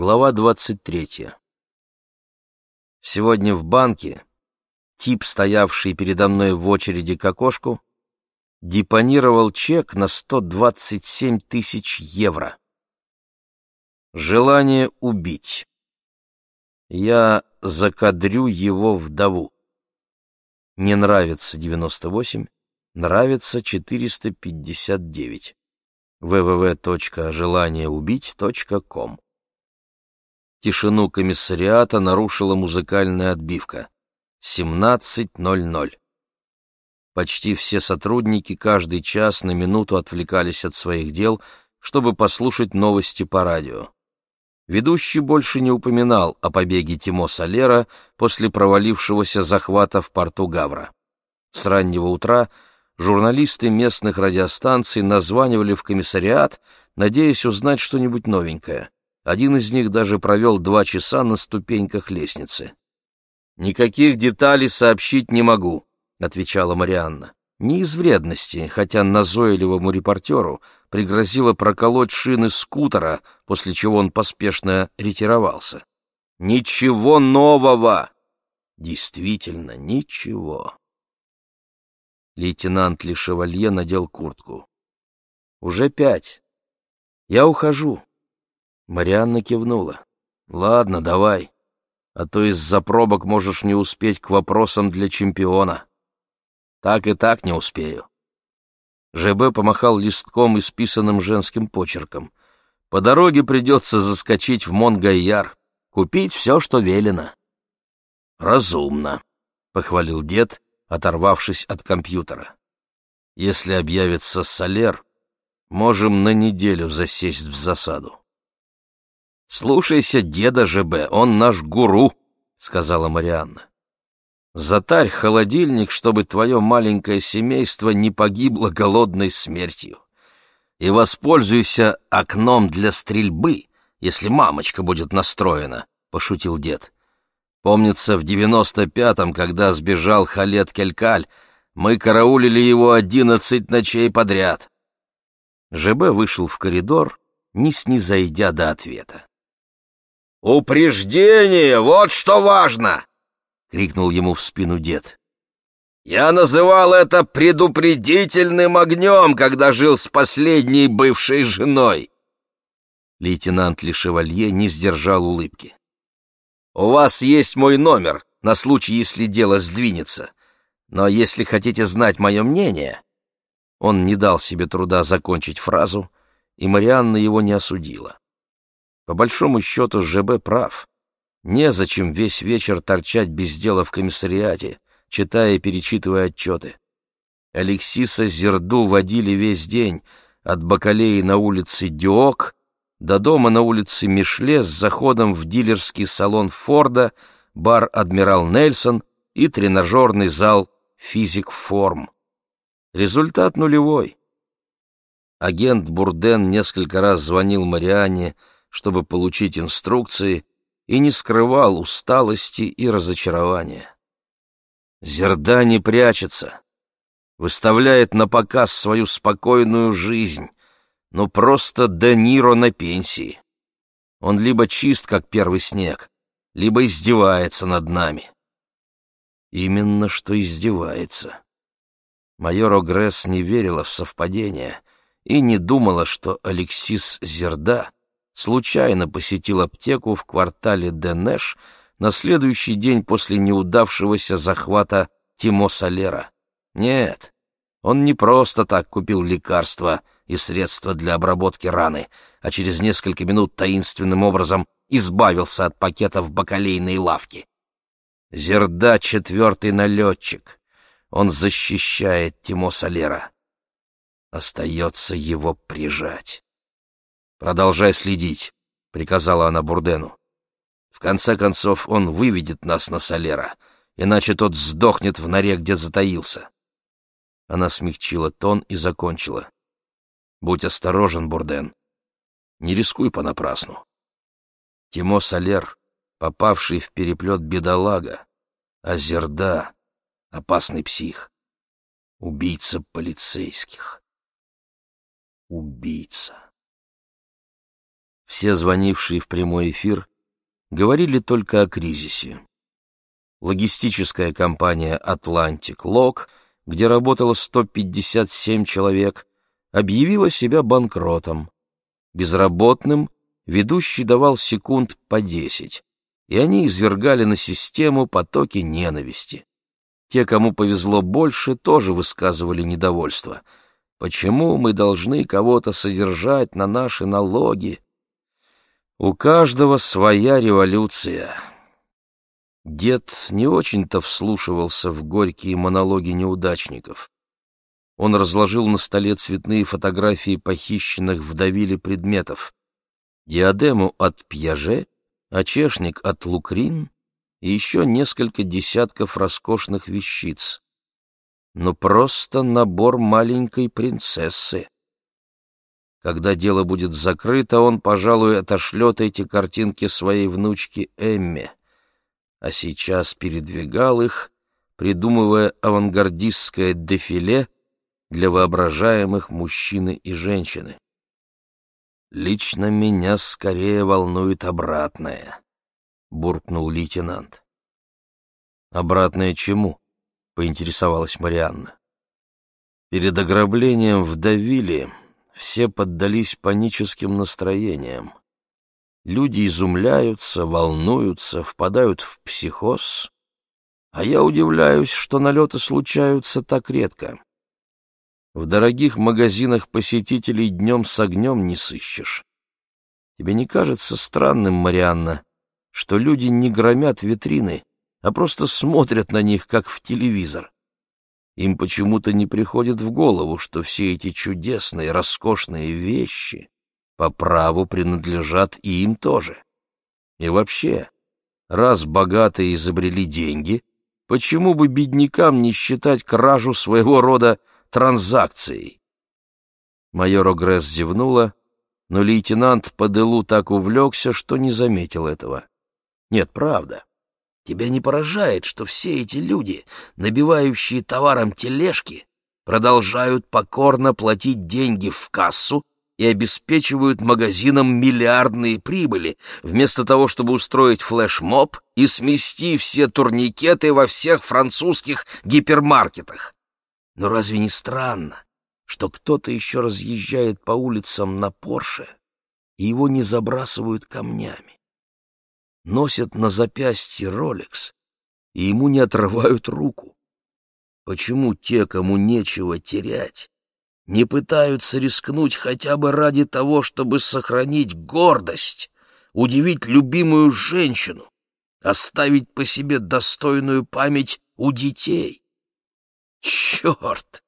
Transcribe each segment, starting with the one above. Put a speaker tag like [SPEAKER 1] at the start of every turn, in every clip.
[SPEAKER 1] Глава 23. Сегодня в банке тип, стоявший передо мной в очереди к окошку, депонировал чек на 127 тысяч евро. Желание убить. Я закадрю его вдову. Не нравится 98, нравится 459. www.желаниеубить.ком Тишину комиссариата нарушила музыкальная отбивка. 17.00. Почти все сотрудники каждый час на минуту отвлекались от своих дел, чтобы послушать новости по радио. Ведущий больше не упоминал о побеге Тимо Солера после провалившегося захвата в порту Гавра. С раннего утра журналисты местных радиостанций названивали в комиссариат, надеясь узнать что-нибудь новенькое. Один из них даже провел два часа на ступеньках лестницы. «Никаких деталей сообщить не могу», — отвечала Марианна. Не из вредности, хотя назойливому репортеру пригрозило проколоть шины скутера, после чего он поспешно ретировался. «Ничего нового!» Действительно, ничего. Лейтенант Лешевалье надел куртку. «Уже пять. Я ухожу. Марианна кивнула. «Ладно, давай, а то из-за пробок можешь не успеть к вопросам для чемпиона». «Так и так не успею». ЖБ помахал листком, исписанным женским почерком. «По дороге придется заскочить в Монгайяр, купить все, что велено». «Разумно», — похвалил дед, оторвавшись от компьютера. «Если объявится Солер, можем на неделю засесть в засаду». «Слушайся деда ЖБ, он наш гуру», — сказала Марианна. «Затарь холодильник, чтобы твое маленькое семейство не погибло голодной смертью. И воспользуйся окном для стрельбы, если мамочка будет настроена», — пошутил дед. «Помнится, в девяносто пятом, когда сбежал Халет Келькаль, мы караулили его одиннадцать ночей подряд». ЖБ вышел в коридор, не снизойдя до ответа. «Упреждение! Вот что важно!» — крикнул ему в спину дед. «Я называл это предупредительным огнем, когда жил с последней бывшей женой!» Лейтенант Лешевалье не сдержал улыбки. «У вас есть мой номер, на случай, если дело сдвинется. Но если хотите знать мое мнение...» Он не дал себе труда закончить фразу, и Марианна его не осудила. По большому счету ЖБ прав. Незачем весь вечер торчать без дела в комиссариате, читая и перечитывая отчеты. Алексиса Зерду водили весь день, от Бакалеи на улице Дюок до дома на улице Мишле с заходом в дилерский салон Форда, бар «Адмирал Нельсон» и тренажерный зал «Физик Форм». Результат нулевой. Агент Бурден несколько раз звонил Марианне, чтобы получить инструкции, и не скрывал усталости и разочарования. Зерда не прячется, выставляет на показ свою спокойную жизнь, но просто Де Ниро на пенсии. Он либо чист, как первый снег, либо издевается над нами. Именно что издевается. Майор Огресс не верила в совпадение и не думала, что Алексис Зерда случайно посетил аптеку в квартале Денеш на следующий день после неудавшегося захвата Тимо Солера. Нет, он не просто так купил лекарства и средства для обработки раны, а через несколько минут таинственным образом избавился от пакета в бакалейной лавке. Зерда — четвертый налетчик. Он защищает Тимо Солера. Остается его прижать. «Продолжай следить», — приказала она Бурдену. «В конце концов он выведет нас на Солера, иначе тот сдохнет в норе, где затаился». Она смягчила тон и закончила. «Будь осторожен, Бурден. Не рискуй понапрасну. Тимо Солер, попавший в переплет бедолага, а Зерда — опасный псих, убийца полицейских. Убийца. Все звонившие в прямой эфир говорили только о кризисе. Логистическая компания «Атлантик Лог», где работало 157 человек, объявила себя банкротом. Безработным ведущий давал секунд по 10, и они извергали на систему потоки ненависти. Те, кому повезло больше, тоже высказывали недовольство. Почему мы должны кого-то содержать на наши налоги? У каждого своя революция. Дед не очень-то вслушивался в горькие монологи неудачников. Он разложил на столе цветные фотографии похищенных в Давиле предметов. Диадему от Пьяже, очешник от Лукрин и еще несколько десятков роскошных вещиц. Но просто набор маленькой принцессы. Когда дело будет закрыто, он, пожалуй, отошлет эти картинки своей внучке Эмме. А сейчас передвигал их, придумывая авангардистское дефиле для воображаемых мужчины и женщины. Лично меня скорее волнует обратное. — буркнул лейтенант. «Обратное чему?» — поинтересовалась Марианна. Перед ограблением в Давиле все поддались паническим настроениям. Люди изумляются, волнуются, впадают в психоз, а я удивляюсь, что налеты случаются так редко. В дорогих магазинах посетителей днем с огнем не сыщешь. Тебе не кажется странным, Марианна, что люди не громят витрины, а просто смотрят на них, как в телевизор. Им почему-то не приходит в голову, что все эти чудесные, роскошные вещи по праву принадлежат и им тоже. И вообще, раз богатые изобрели деньги, почему бы беднякам не считать кражу своего рода транзакцией? Майор Огресс зевнула, но лейтенант по делу так увлекся, что не заметил этого. Нет, правда. Тебя не поражает, что все эти люди, набивающие товаром тележки, продолжают покорно платить деньги в кассу и обеспечивают магазинам миллиардные прибыли, вместо того, чтобы устроить флешмоб и смести все турникеты во всех французских гипермаркетах. Но разве не странно, что кто-то еще разъезжает по улицам на Порше, и его не забрасывают камнями? Носят на запястье Ролекс, и ему не отрывают руку. Почему те, кому нечего терять, не пытаются рискнуть хотя бы ради того, чтобы сохранить гордость, удивить любимую женщину, оставить по себе достойную память у детей? Черт!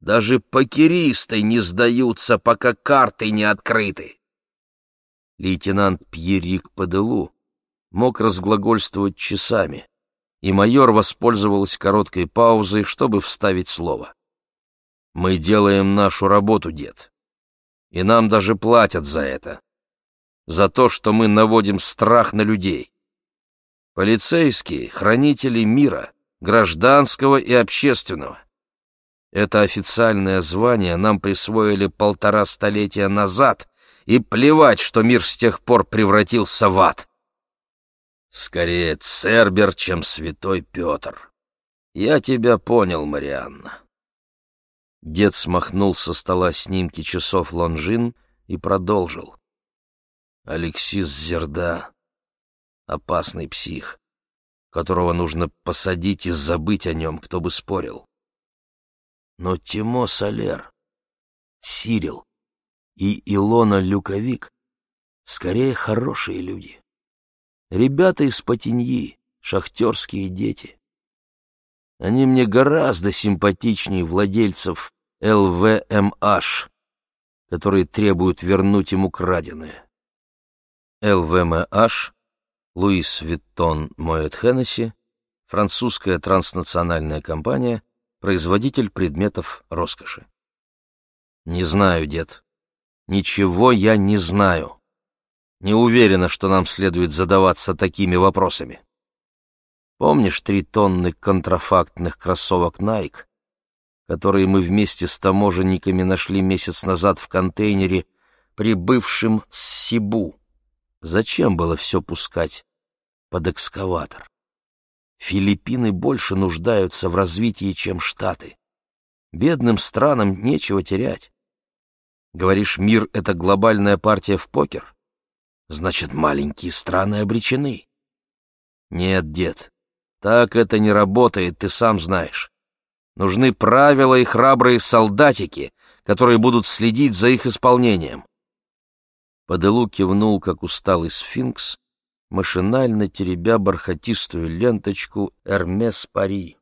[SPEAKER 1] Даже покеристы не сдаются, пока карты не открыты. Лейтенант Пьерик Паделу мог разглагольствовать часами, и майор воспользовалась короткой паузой, чтобы вставить слово. «Мы делаем нашу работу, дед, и нам даже платят за это, за то, что мы наводим страх на людей. Полицейские — хранители мира, гражданского и общественного. Это официальное звание нам присвоили полтора столетия назад, и плевать, что мир с тех пор превратился в ад. Скорее Цербер, чем святой Петр. Я тебя понял, Марианна. Дед смахнул со стола снимки часов Лонжин и продолжил. Алексис Зерда — опасный псих, которого нужно посадить и забыть о нем, кто бы спорил. Но Тимо Солер, Сирил и Илона Люковик скорее хорошие люди. Ребята из Патиньи, шахтерские дети. Они мне гораздо симпатичнее владельцев ЛВМH, которые требуют вернуть ему краденое. LVMH, Louis Vuitton Moët Hennessy, французская транснациональная компания, производитель предметов роскоши. Не знаю, дед. Ничего я не знаю. Не уверена, что нам следует задаваться такими вопросами. Помнишь три тонны контрафактных кроссовок Nike, которые мы вместе с таможенниками нашли месяц назад в контейнере, прибывшем с Сибу? Зачем было все пускать под экскаватор? Филиппины больше нуждаются в развитии, чем Штаты. Бедным странам нечего терять. Говоришь, мир — это глобальная партия в покер? Значит, маленькие страны обречены. Нет, дед, так это не работает, ты сам знаешь. Нужны правила и храбрые солдатики, которые будут следить за их исполнением. Поделу кивнул, как усталый сфинкс, машинально теребя бархатистую ленточку «Эрмес Пари».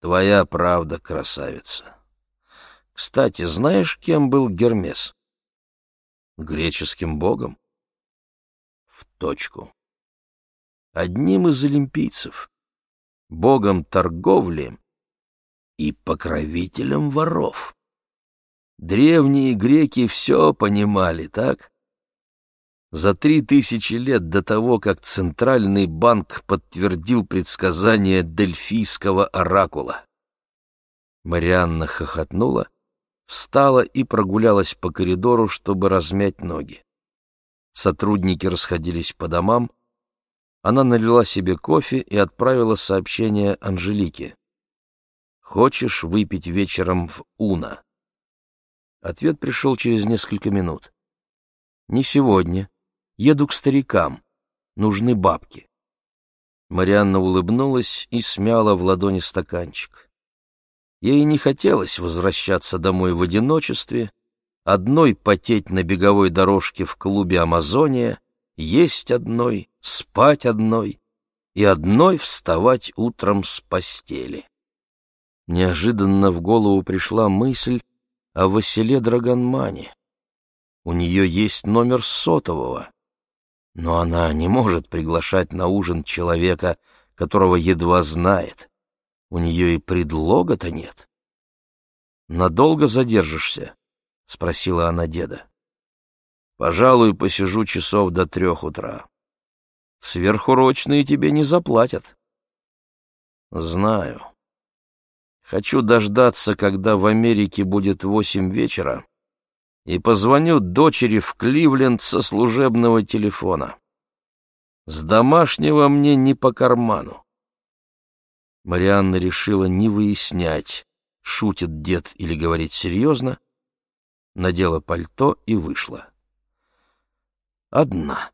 [SPEAKER 1] Твоя правда, красавица. Кстати, знаешь, кем был Гермес? Греческим богом? В точку. Одним из олимпийцев, богом торговли и покровителем воров. Древние греки все понимали, так? За три тысячи лет до того, как Центральный банк подтвердил предсказание Дельфийского оракула. Марианна хохотнула, встала и прогулялась по коридору, чтобы размять ноги. Сотрудники расходились по домам. Она налила себе кофе и отправила сообщение Анжелике. «Хочешь выпить вечером в Уна?» Ответ пришел через несколько минут. «Не сегодня. Еду к старикам. Нужны бабки. Марианна улыбнулась и смяла в ладони стаканчик. Ей не хотелось возвращаться домой в одиночестве, одной потеть на беговой дорожке в клубе «Амазония», есть одной, спать одной и одной вставать утром с постели. Неожиданно в голову пришла мысль о Василе Драгонмане. У нее есть номер сотового. Но она не может приглашать на ужин человека, которого едва знает. У нее и предлога-то нет. «Надолго задержишься?» — спросила она деда. «Пожалуй, посижу часов до трех утра. Сверхурочные тебе не заплатят». «Знаю. Хочу дождаться, когда в Америке будет восемь вечера, и позвоню дочери в Кливленд со служебного телефона. С домашнего мне не по карману. Марианна решила не выяснять, шутит дед или говорит серьезно, надела пальто и вышла. Одна.